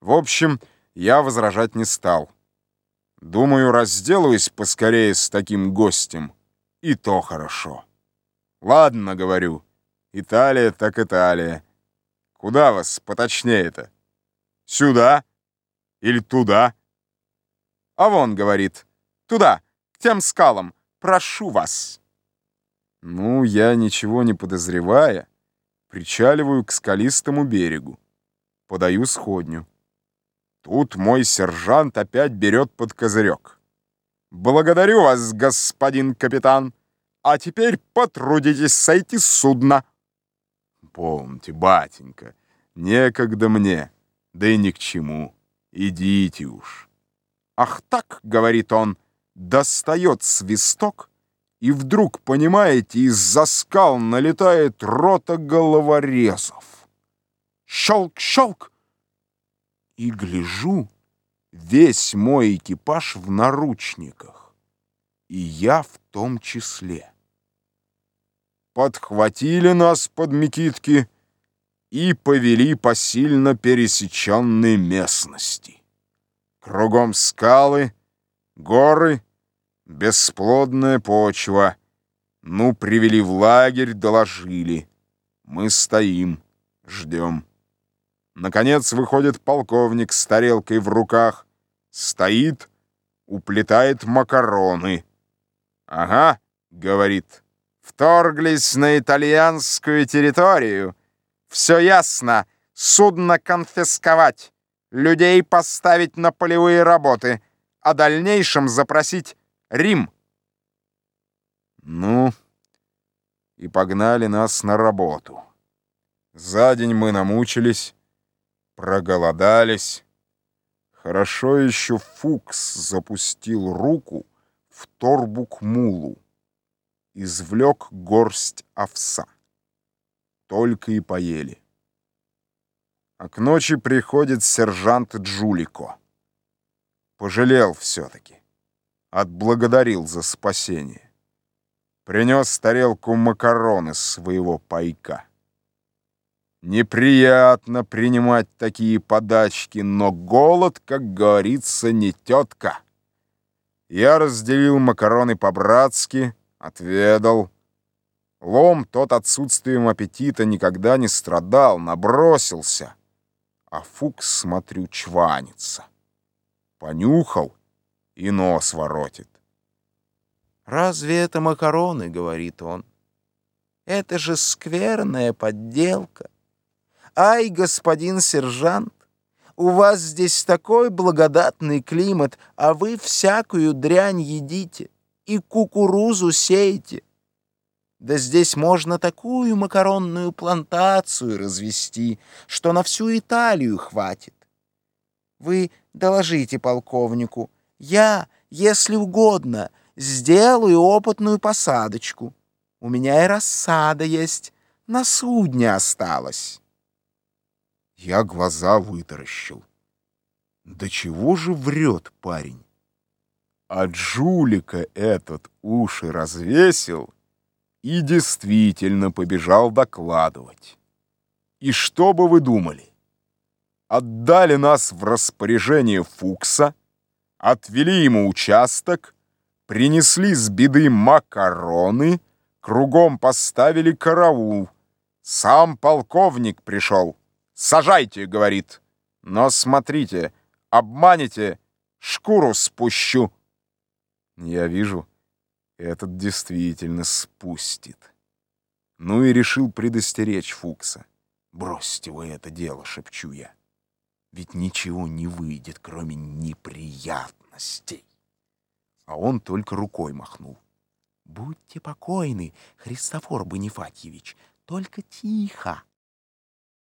В общем, я возражать не стал. Думаю, разделаюсь поскорее с таким гостем. И то хорошо. Ладно, говорю. Италия так Италия. Куда вас поточнее-то? Сюда? Или туда? А вон, говорит, туда, к тем скалам. Прошу вас. Ну, я, ничего не подозревая, причаливаю к скалистому берегу. Подаю сходню. Тут мой сержант опять берет под козырек. «Благодарю вас, господин капитан. А теперь потрудитесь сойти с судна». «Помните, батенька, некогда мне, да и ни к чему. Идите уж». «Ах так», — говорит он, достает свисток, и вдруг, понимаете, из-за скал налетает рота головорезов. Щелк-щелк! И гляжу, весь мой экипаж в наручниках, и я в том числе. Подхватили нас под Микитки и повели по сильно пересеченной местности. Кругом скалы, горы, бесплодная почва. Ну, привели в лагерь, доложили. Мы стоим, ждем. Наконец выходит полковник с тарелкой в руках, стоит, уплетает макароны. «Ага», — говорит, — «вторглись на итальянскую территорию. Все ясно, судно конфисковать, людей поставить на полевые работы, о дальнейшем запросить Рим». Ну, и погнали нас на работу. За день мы намучились, проголодались. Хорошо еще Фукс запустил руку в торбу к мулу, извлек горсть овса. Только и поели. А к ночи приходит сержант Джулико. Пожалел все-таки. Отблагодарил за спасение. Принес тарелку макарон из своего пайка. Неприятно принимать такие подачки, но голод, как говорится, не тетка. Я разделил макароны по-братски, отведал. Лом тот отсутствием аппетита никогда не страдал, набросился. А Фукс, смотрю, чванится. Понюхал и нос воротит. «Разве это макароны?» — говорит он. «Это же скверная подделка». «Ай, господин сержант, у вас здесь такой благодатный климат, а вы всякую дрянь едите и кукурузу сеете. Да здесь можно такую макаронную плантацию развести, что на всю Италию хватит. Вы доложите полковнику, я, если угодно, сделаю опытную посадочку. У меня и рассада есть, на судне осталось». Я глаза вытаращил. Да чего же врет парень? А Джулика этот уши развесил и действительно побежал докладывать. И что бы вы думали? Отдали нас в распоряжение Фукса, отвели ему участок, принесли с беды макароны, кругом поставили караул. Сам полковник пришел. «Сажайте», — говорит. «Но смотрите, обманете, шкуру спущу». Я вижу, этот действительно спустит. Ну и решил предостеречь Фукса. «Бросьте вы это дело», — шепчу я. «Ведь ничего не выйдет, кроме неприятностей». А он только рукой махнул. «Будьте покойны, Христофор Бонифатьевич, только тихо».